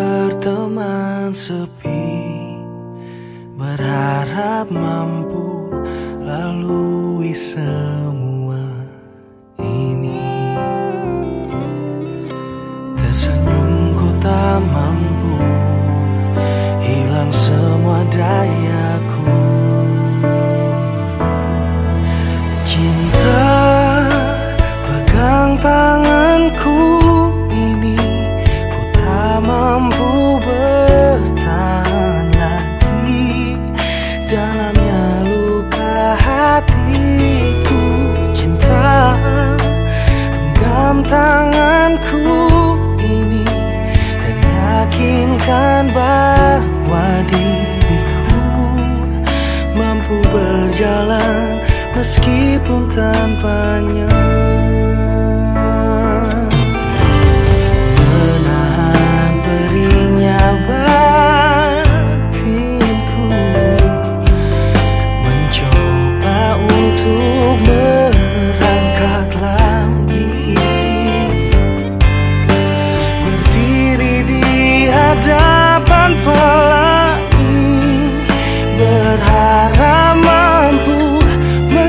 berteman sepi Berharap mampu lalui sepi yakinkan bahwa diriku Mampu berjalan meskipun tanpanya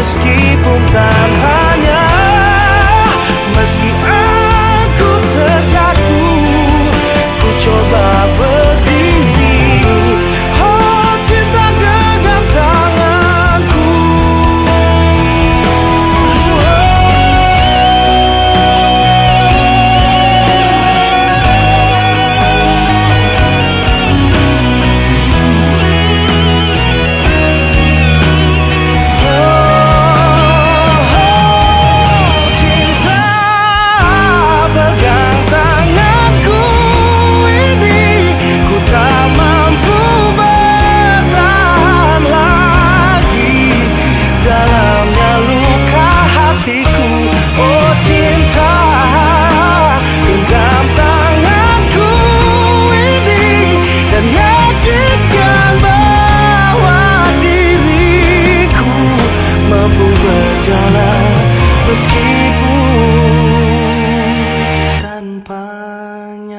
meskipun tak hanya meski 伴。